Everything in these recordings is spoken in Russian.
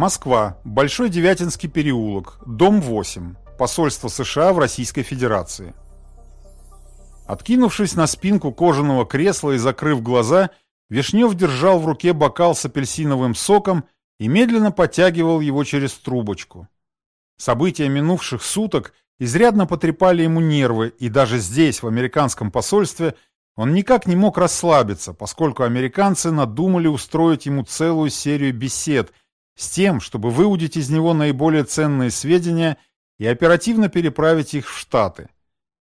Москва. Большой Девятинский переулок. Дом 8. Посольство США в Российской Федерации. Откинувшись на спинку кожаного кресла и закрыв глаза, Вишнев держал в руке бокал с апельсиновым соком и медленно подтягивал его через трубочку. События минувших суток изрядно потрепали ему нервы, и даже здесь, в американском посольстве, он никак не мог расслабиться, поскольку американцы надумали устроить ему целую серию бесед с тем, чтобы выудить из него наиболее ценные сведения и оперативно переправить их в Штаты.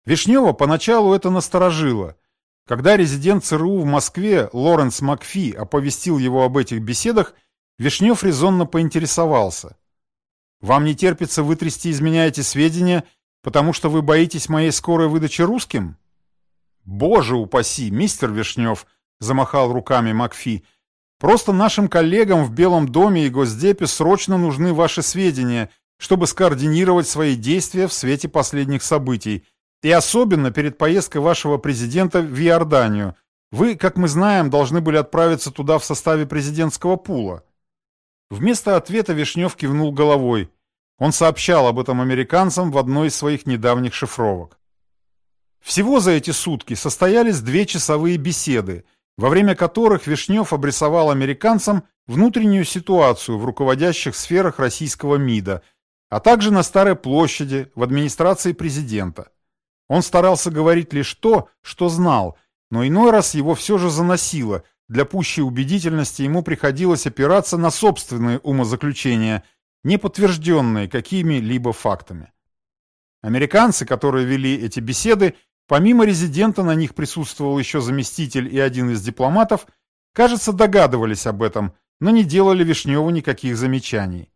Вишнева поначалу это насторожило. Когда резидент ЦРУ в Москве Лоренс Макфи оповестил его об этих беседах, Вишнев резонно поинтересовался. «Вам не терпится вытрясти из меня эти сведения, потому что вы боитесь моей скорой выдачи русским?» «Боже упаси, мистер Вишнев!» — замахал руками Макфи. «Просто нашим коллегам в Белом доме и Госдепе срочно нужны ваши сведения, чтобы скоординировать свои действия в свете последних событий, и особенно перед поездкой вашего президента в Иорданию. Вы, как мы знаем, должны были отправиться туда в составе президентского пула». Вместо ответа Вишнев кивнул головой. Он сообщал об этом американцам в одной из своих недавних шифровок. Всего за эти сутки состоялись две часовые беседы, во время которых Вишнев обрисовал американцам внутреннюю ситуацию в руководящих сферах российского МИДа, а также на Старой площади, в администрации президента. Он старался говорить лишь то, что знал, но иной раз его все же заносило, для пущей убедительности ему приходилось опираться на собственные умозаключения, не подтвержденные какими-либо фактами. Американцы, которые вели эти беседы, помимо резидента на них присутствовал еще заместитель и один из дипломатов, кажется, догадывались об этом, но не делали Вишневу никаких замечаний.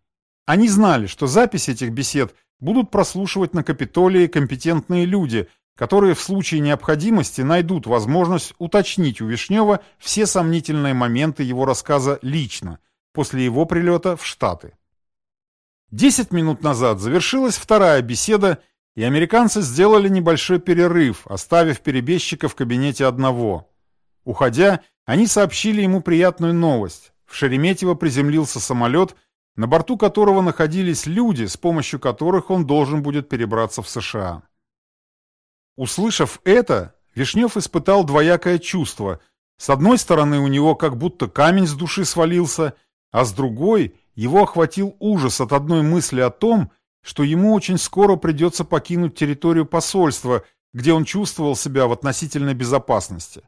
Они знали, что запись этих бесед будут прослушивать на Капитолии компетентные люди, которые в случае необходимости найдут возможность уточнить у Вишнева все сомнительные моменты его рассказа лично, после его прилета в Штаты. Десять минут назад завершилась вторая беседа, и американцы сделали небольшой перерыв, оставив перебежчика в кабинете одного. Уходя, они сообщили ему приятную новость. В Шереметьево приземлился самолет, на борту которого находились люди, с помощью которых он должен будет перебраться в США. Услышав это, Вишнев испытал двоякое чувство. С одной стороны, у него как будто камень с души свалился, а с другой его охватил ужас от одной мысли о том, что ему очень скоро придется покинуть территорию посольства, где он чувствовал себя в относительной безопасности.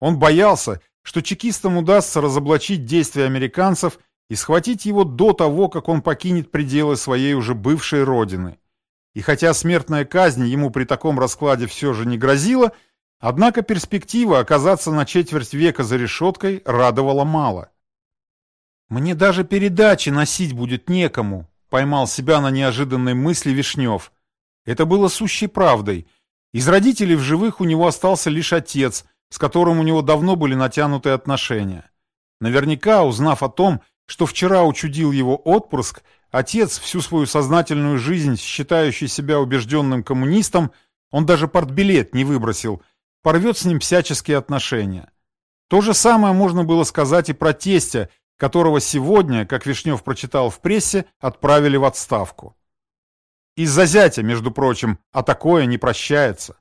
Он боялся, что чекистам удастся разоблачить действия американцев и схватить его до того, как он покинет пределы своей уже бывшей родины. И хотя смертная казнь ему при таком раскладе все же не грозила, однако перспектива оказаться на четверть века за решеткой радовала мало. «Мне даже передачи носить будет некому», — поймал себя на неожиданной мысли Вишнев. Это было сущей правдой. Из родителей в живых у него остался лишь отец, с которым у него давно были натянутые отношения. Наверняка, узнав о том, что вчера учудил его отпрыск, Отец, всю свою сознательную жизнь считающий себя убежденным коммунистом, он даже портбилет не выбросил, порвет с ним всяческие отношения. То же самое можно было сказать и про тестя, которого сегодня, как Вишнев прочитал в прессе, отправили в отставку. Из-за зятя, между прочим, а такое не прощается.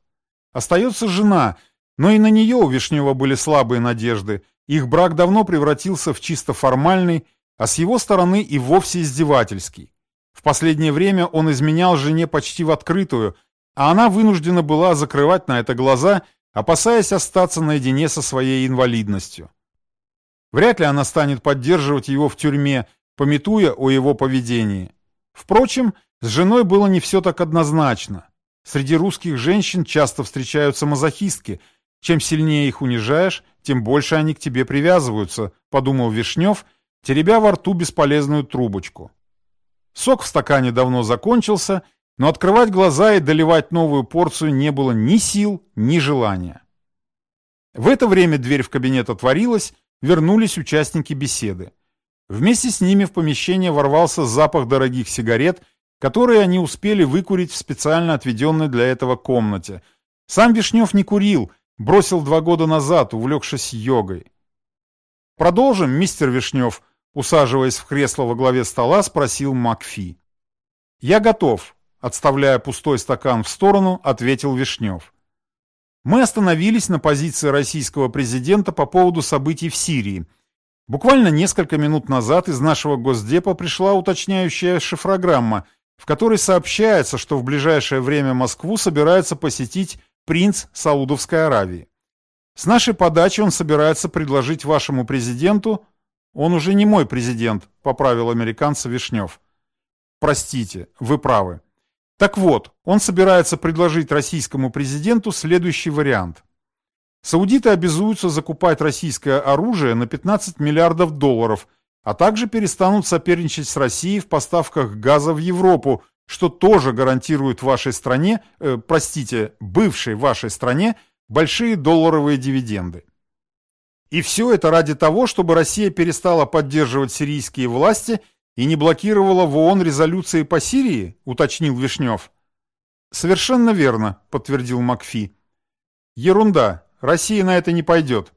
Остается жена, но и на нее у Вишнева были слабые надежды. Их брак давно превратился в чисто формальный, а с его стороны и вовсе издевательский. В последнее время он изменял жене почти в открытую, а она вынуждена была закрывать на это глаза, опасаясь остаться наедине со своей инвалидностью. Вряд ли она станет поддерживать его в тюрьме, пометуя о его поведении. Впрочем, с женой было не все так однозначно. Среди русских женщин часто встречаются мазохистки. Чем сильнее их унижаешь, тем больше они к тебе привязываются, подумал Вишнев теребя во рту бесполезную трубочку. Сок в стакане давно закончился, но открывать глаза и доливать новую порцию не было ни сил, ни желания. В это время дверь в кабинет отворилась, вернулись участники беседы. Вместе с ними в помещение ворвался запах дорогих сигарет, которые они успели выкурить в специально отведенной для этого комнате. Сам Вишнев не курил, бросил два года назад, увлекшись йогой. «Продолжим, мистер Вишнев», Усаживаясь в кресло во главе стола, спросил Макфи. «Я готов», — отставляя пустой стакан в сторону, ответил Вишнев. Мы остановились на позиции российского президента по поводу событий в Сирии. Буквально несколько минут назад из нашего Госдепа пришла уточняющая шифрограмма, в которой сообщается, что в ближайшее время Москву собирается посетить принц Саудовской Аравии. С нашей подачи он собирается предложить вашему президенту... Он уже не мой президент, поправил американца Вишнев. Простите, вы правы. Так вот, он собирается предложить российскому президенту следующий вариант. Саудиты обязуются закупать российское оружие на 15 миллиардов долларов, а также перестанут соперничать с Россией в поставках газа в Европу, что тоже гарантирует вашей стране, э, простите, бывшей вашей стране, большие долларовые дивиденды. И все это ради того, чтобы Россия перестала поддерживать сирийские власти и не блокировала в ООН резолюции по Сирии, уточнил Вишнев. Совершенно верно, подтвердил Макфи. Ерунда, Россия на это не пойдет.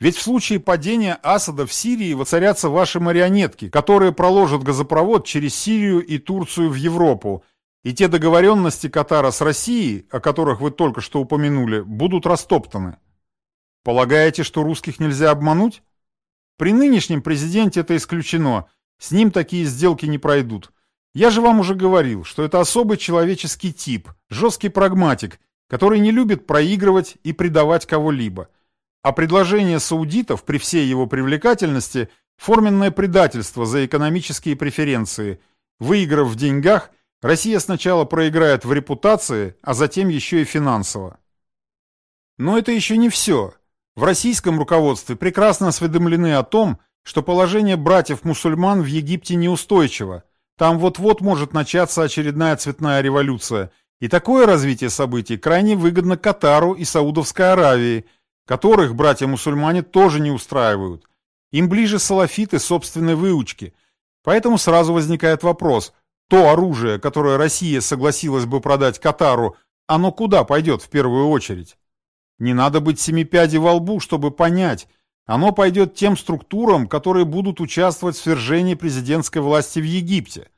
Ведь в случае падения Асада в Сирии воцарятся ваши марионетки, которые проложат газопровод через Сирию и Турцию в Европу, и те договоренности Катара с Россией, о которых вы только что упомянули, будут растоптаны. Полагаете, что русских нельзя обмануть? При нынешнем президенте это исключено, с ним такие сделки не пройдут. Я же вам уже говорил, что это особый человеческий тип, жесткий прагматик, который не любит проигрывать и предавать кого-либо. А предложение саудитов при всей его привлекательности – форменное предательство за экономические преференции. Выиграв в деньгах, Россия сначала проиграет в репутации, а затем еще и финансово. Но это еще не все. В российском руководстве прекрасно осведомлены о том, что положение братьев-мусульман в Египте неустойчиво. Там вот-вот может начаться очередная цветная революция. И такое развитие событий крайне выгодно Катару и Саудовской Аравии, которых братья-мусульмане тоже не устраивают. Им ближе салафиты собственной выучки. Поэтому сразу возникает вопрос, то оружие, которое Россия согласилась бы продать Катару, оно куда пойдет в первую очередь? Не надо быть семипядей во лбу, чтобы понять – оно пойдет тем структурам, которые будут участвовать в свержении президентской власти в Египте.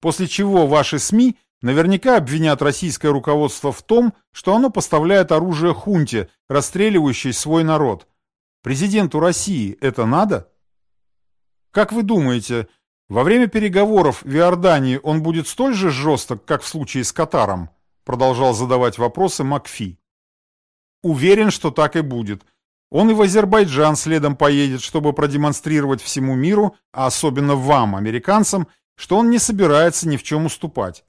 После чего ваши СМИ наверняка обвинят российское руководство в том, что оно поставляет оружие хунте, расстреливающей свой народ. Президенту России это надо? Как вы думаете, во время переговоров в Иордании он будет столь же жесток, как в случае с Катаром? Продолжал задавать вопросы Макфи. Уверен, что так и будет – он и в Азербайджан следом поедет, чтобы продемонстрировать всему миру, а особенно вам, американцам, что он не собирается ни в чем уступать.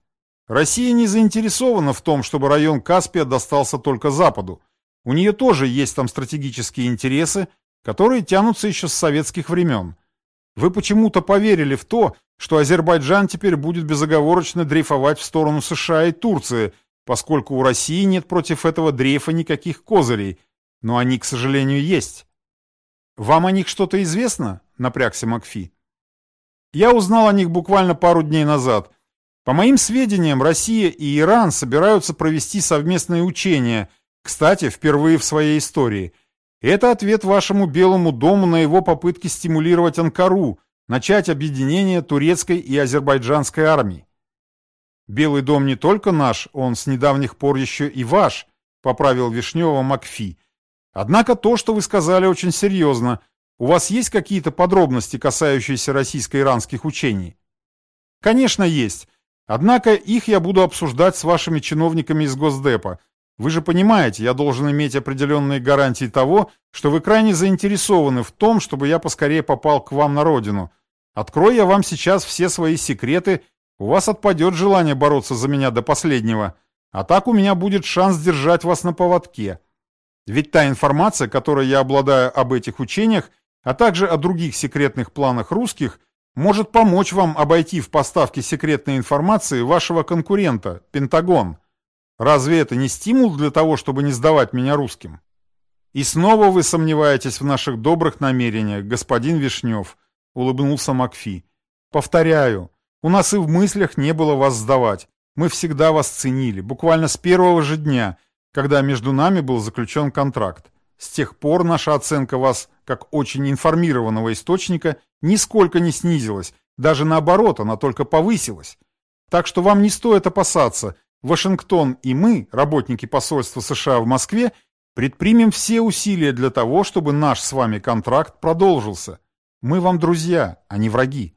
Россия не заинтересована в том, чтобы район Каспия достался только Западу. У нее тоже есть там стратегические интересы, которые тянутся еще с советских времен. Вы почему-то поверили в то, что Азербайджан теперь будет безоговорочно дрейфовать в сторону США и Турции, поскольку у России нет против этого дрейфа никаких козырей – но они, к сожалению, есть. Вам о них что-то известно? Напрягся Макфи. Я узнал о них буквально пару дней назад. По моим сведениям, Россия и Иран собираются провести совместные учения, кстати, впервые в своей истории. Это ответ вашему Белому дому на его попытки стимулировать Анкару, начать объединение турецкой и азербайджанской армий. Белый дом не только наш, он с недавних пор еще и ваш, поправил Вишнева Макфи. Однако то, что вы сказали, очень серьезно. У вас есть какие-то подробности, касающиеся российско-иранских учений? Конечно, есть. Однако их я буду обсуждать с вашими чиновниками из Госдепа. Вы же понимаете, я должен иметь определенные гарантии того, что вы крайне заинтересованы в том, чтобы я поскорее попал к вам на родину. Открою я вам сейчас все свои секреты, у вас отпадет желание бороться за меня до последнего. А так у меня будет шанс держать вас на поводке. Ведь та информация, которой я обладаю об этих учениях, а также о других секретных планах русских, может помочь вам обойти в поставке секретной информации вашего конкурента, Пентагон. Разве это не стимул для того, чтобы не сдавать меня русским? И снова вы сомневаетесь в наших добрых намерениях, господин Вишнев, улыбнулся Макфи. Повторяю, у нас и в мыслях не было вас сдавать. Мы всегда вас ценили, буквально с первого же дня – когда между нами был заключен контракт. С тех пор наша оценка вас как очень информированного источника, нисколько не снизилась, даже наоборот, она только повысилась. Так что вам не стоит опасаться, Вашингтон и мы, работники посольства США в Москве, предпримем все усилия для того, чтобы наш с вами контракт продолжился. Мы вам друзья, а не враги.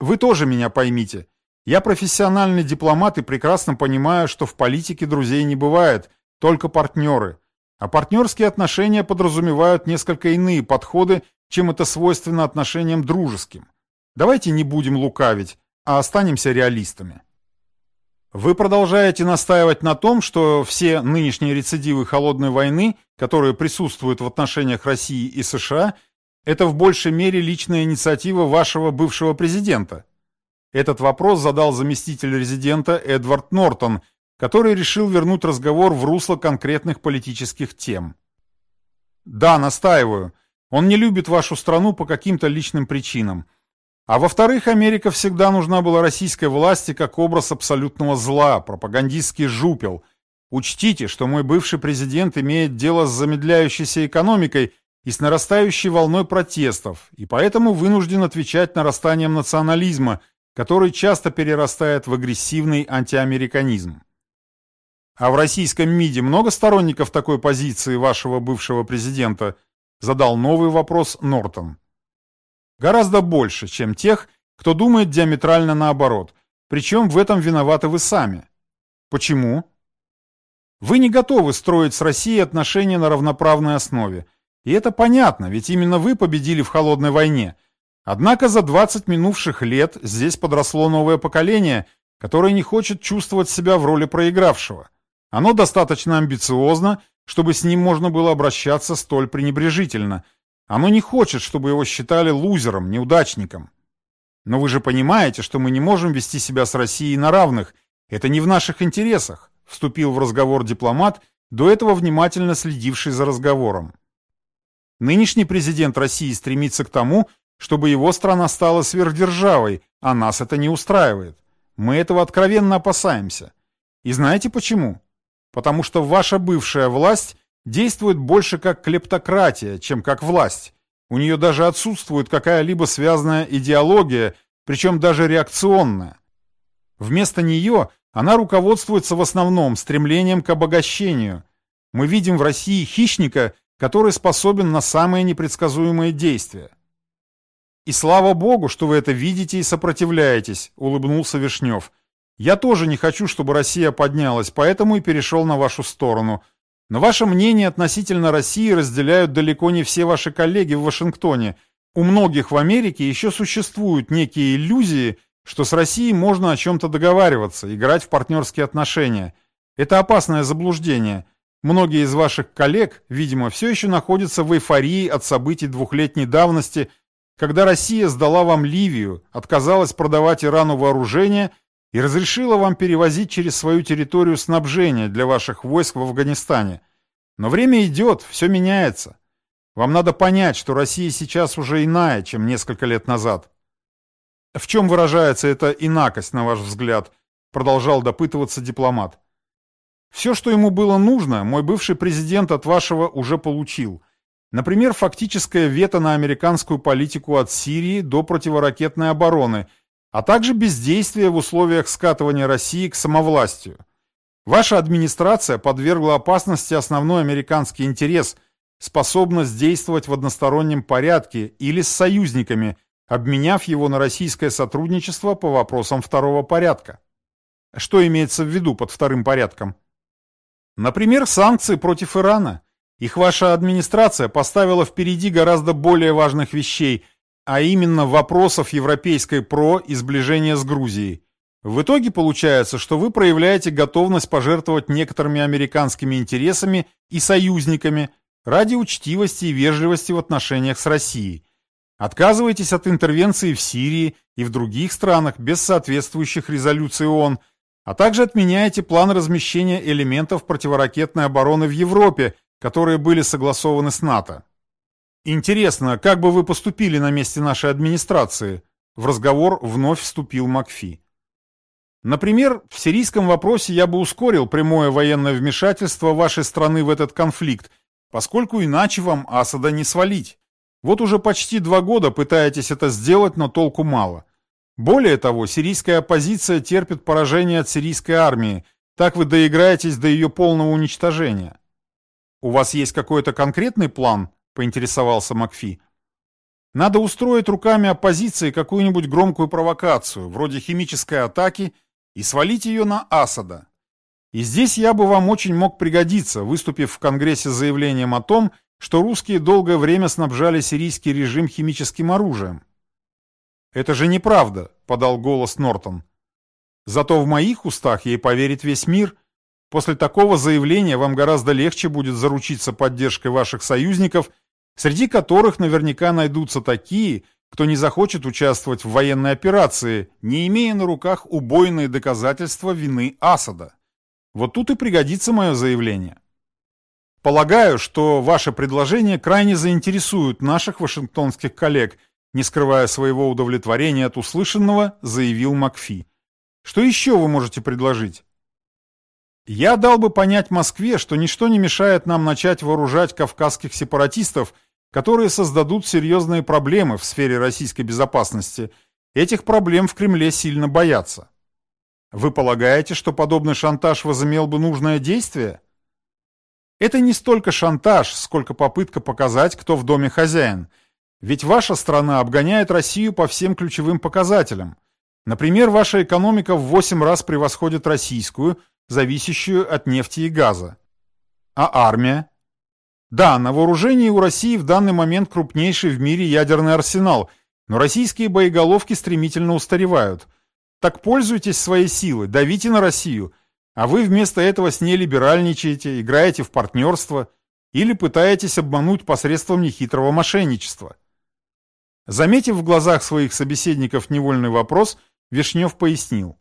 Вы тоже меня поймите. Я профессиональный дипломат и прекрасно понимаю, что в политике друзей не бывает, только партнеры. А партнерские отношения подразумевают несколько иные подходы, чем это свойственно отношениям дружеским. Давайте не будем лукавить, а останемся реалистами. Вы продолжаете настаивать на том, что все нынешние рецидивы холодной войны, которые присутствуют в отношениях России и США, это в большей мере личная инициатива вашего бывшего президента? Этот вопрос задал заместитель резидента Эдвард Нортон, который решил вернуть разговор в русло конкретных политических тем. Да, настаиваю. Он не любит вашу страну по каким-то личным причинам. А во-вторых, Америка всегда нужна была российской власти как образ абсолютного зла, пропагандистский жупел. Учтите, что мой бывший президент имеет дело с замедляющейся экономикой и с нарастающей волной протестов, и поэтому вынужден отвечать нарастанием национализма, который часто перерастает в агрессивный антиамериканизм. А в российском МИДе много сторонников такой позиции вашего бывшего президента? Задал новый вопрос Нортон. Гораздо больше, чем тех, кто думает диаметрально наоборот. Причем в этом виноваты вы сами. Почему? Вы не готовы строить с Россией отношения на равноправной основе. И это понятно, ведь именно вы победили в холодной войне. Однако за 20 минувших лет здесь подросло новое поколение, которое не хочет чувствовать себя в роли проигравшего. Оно достаточно амбициозно, чтобы с ним можно было обращаться столь пренебрежительно – оно не хочет, чтобы его считали лузером, неудачником. Но вы же понимаете, что мы не можем вести себя с Россией на равных. Это не в наших интересах, вступил в разговор дипломат, до этого внимательно следивший за разговором. Нынешний президент России стремится к тому, чтобы его страна стала сверхдержавой, а нас это не устраивает. Мы этого откровенно опасаемся. И знаете почему? Потому что ваша бывшая власть действует больше как клептократия, чем как власть. У нее даже отсутствует какая-либо связанная идеология, причем даже реакционная. Вместо нее она руководствуется в основном стремлением к обогащению. Мы видим в России хищника, который способен на самые непредсказуемые действия. «И слава богу, что вы это видите и сопротивляетесь», — улыбнулся Вишнев. «Я тоже не хочу, чтобы Россия поднялась, поэтому и перешел на вашу сторону. Но ваше мнение относительно России разделяют далеко не все ваши коллеги в Вашингтоне. У многих в Америке еще существуют некие иллюзии, что с Россией можно о чем-то договариваться, играть в партнерские отношения. Это опасное заблуждение. Многие из ваших коллег, видимо, все еще находятся в эйфории от событий двухлетней давности, когда Россия сдала вам Ливию, отказалась продавать Ирану вооружение и разрешила вам перевозить через свою территорию снабжение для ваших войск в Афганистане. Но время идет, все меняется. Вам надо понять, что Россия сейчас уже иная, чем несколько лет назад. В чем выражается эта инакость, на ваш взгляд? Продолжал допытываться дипломат. Все, что ему было нужно, мой бывший президент от вашего уже получил. Например, фактическое вето на американскую политику от Сирии до противоракетной обороны – а также бездействие в условиях скатывания России к самовластию. Ваша администрация подвергла опасности основной американский интерес, способность действовать в одностороннем порядке или с союзниками, обменяв его на российское сотрудничество по вопросам второго порядка. Что имеется в виду под вторым порядком? Например, санкции против Ирана. Их ваша администрация поставила впереди гораздо более важных вещей – а именно вопросов европейской ПРО и сближения с Грузией. В итоге получается, что вы проявляете готовность пожертвовать некоторыми американскими интересами и союзниками ради учтивости и вежливости в отношениях с Россией. Отказываетесь от интервенции в Сирии и в других странах без соответствующих резолюций ООН, а также отменяете план размещения элементов противоракетной обороны в Европе, которые были согласованы с НАТО. «Интересно, как бы вы поступили на месте нашей администрации?» В разговор вновь вступил Макфи. Например, в сирийском вопросе я бы ускорил прямое военное вмешательство вашей страны в этот конфликт, поскольку иначе вам Асада не свалить. Вот уже почти два года пытаетесь это сделать, но толку мало. Более того, сирийская оппозиция терпит поражение от сирийской армии, так вы доиграетесь до ее полного уничтожения. У вас есть какой-то конкретный план? поинтересовался Макфи. Надо устроить руками оппозиции какую-нибудь громкую провокацию, вроде химической атаки, и свалить ее на Асада. И здесь я бы вам очень мог пригодиться, выступив в Конгрессе с заявлением о том, что русские долгое время снабжали сирийский режим химическим оружием. «Это же неправда», — подал голос Нортон. «Зато в моих устах ей поверит весь мир», После такого заявления вам гораздо легче будет заручиться поддержкой ваших союзников, среди которых наверняка найдутся такие, кто не захочет участвовать в военной операции, не имея на руках убойные доказательства вины Асада. Вот тут и пригодится мое заявление. Полагаю, что ваше предложение крайне заинтересует наших вашингтонских коллег, не скрывая своего удовлетворения от услышанного, заявил Макфи. Что еще вы можете предложить? Я дал бы понять Москве, что ничто не мешает нам начать вооружать кавказских сепаратистов, которые создадут серьезные проблемы в сфере российской безопасности. Этих проблем в Кремле сильно боятся. Вы полагаете, что подобный шантаж возымел бы нужное действие? Это не столько шантаж, сколько попытка показать, кто в доме хозяин. Ведь ваша страна обгоняет Россию по всем ключевым показателям. Например, ваша экономика в 8 раз превосходит российскую – зависящую от нефти и газа. А армия? Да, на вооружении у России в данный момент крупнейший в мире ядерный арсенал, но российские боеголовки стремительно устаревают. Так пользуйтесь своей силой, давите на Россию, а вы вместо этого с ней либеральничаете, играете в партнерство или пытаетесь обмануть посредством нехитрого мошенничества. Заметив в глазах своих собеседников невольный вопрос, Вишнев пояснил.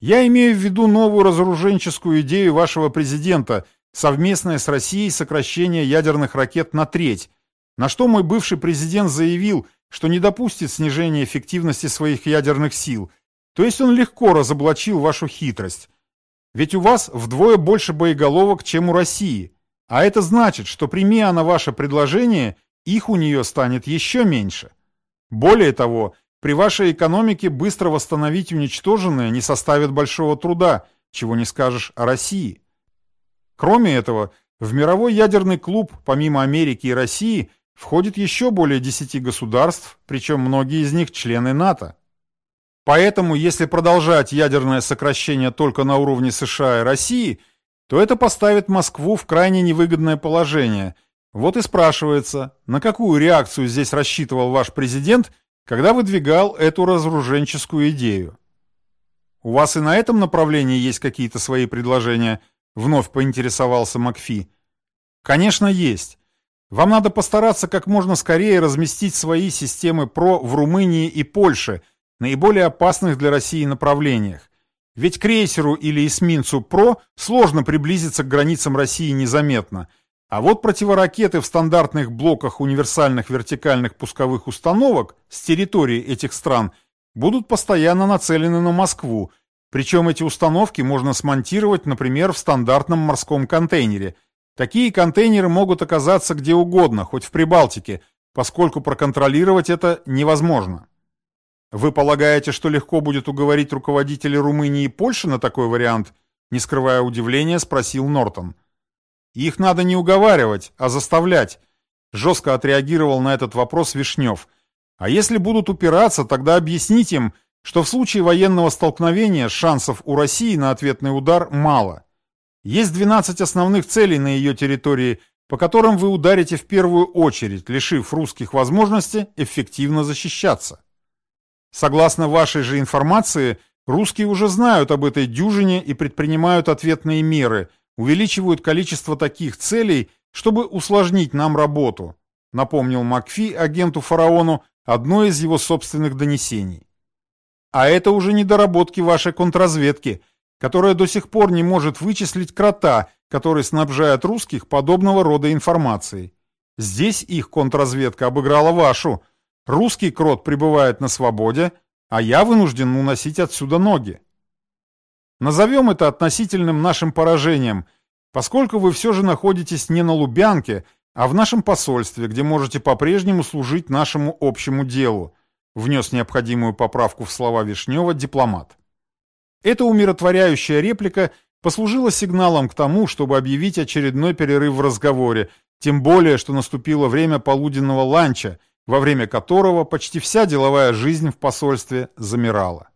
Я имею в виду новую разоруженческую идею вашего президента, совместное с Россией сокращение ядерных ракет на треть, на что мой бывший президент заявил, что не допустит снижения эффективности своих ядерных сил, то есть он легко разоблачил вашу хитрость. Ведь у вас вдвое больше боеголовок, чем у России, а это значит, что прими она ваше предложение, их у нее станет еще меньше. Более того, при вашей экономике быстро восстановить уничтоженное не составит большого труда, чего не скажешь о России. Кроме этого, в мировой ядерный клуб, помимо Америки и России, входит еще более 10 государств, причем многие из них члены НАТО. Поэтому, если продолжать ядерное сокращение только на уровне США и России, то это поставит Москву в крайне невыгодное положение. Вот и спрашивается, на какую реакцию здесь рассчитывал ваш президент – когда выдвигал эту разоруженческую идею. «У вас и на этом направлении есть какие-то свои предложения?» — вновь поинтересовался Макфи. «Конечно, есть. Вам надо постараться как можно скорее разместить свои системы ПРО в Румынии и Польше, наиболее опасных для России направлениях. Ведь крейсеру или эсминцу ПРО сложно приблизиться к границам России незаметно — а вот противоракеты в стандартных блоках универсальных вертикальных пусковых установок с территории этих стран будут постоянно нацелены на Москву, причем эти установки можно смонтировать, например, в стандартном морском контейнере. Такие контейнеры могут оказаться где угодно, хоть в Прибалтике, поскольку проконтролировать это невозможно. Вы полагаете, что легко будет уговорить руководителей Румынии и Польши на такой вариант? Не скрывая удивления, спросил Нортон. Их надо не уговаривать, а заставлять. Жестко отреагировал на этот вопрос Вишнев. А если будут упираться, тогда объяснить им, что в случае военного столкновения шансов у России на ответный удар мало. Есть 12 основных целей на ее территории, по которым вы ударите в первую очередь, лишив русских возможности эффективно защищаться. Согласно вашей же информации, русские уже знают об этой дюжине и предпринимают ответные меры – увеличивают количество таких целей, чтобы усложнить нам работу, напомнил Макфи агенту фараону одно из его собственных донесений. А это уже недоработки вашей контрразведки, которая до сих пор не может вычислить крота, который снабжает русских подобного рода информацией. Здесь их контрразведка обыграла вашу. Русский крот пребывает на свободе, а я вынужден уносить отсюда ноги. Назовем это относительным нашим поражением, поскольку вы все же находитесь не на Лубянке, а в нашем посольстве, где можете по-прежнему служить нашему общему делу, внес необходимую поправку в слова Вишнева дипломат. Эта умиротворяющая реплика послужила сигналом к тому, чтобы объявить очередной перерыв в разговоре, тем более, что наступило время полуденного ланча, во время которого почти вся деловая жизнь в посольстве замирала.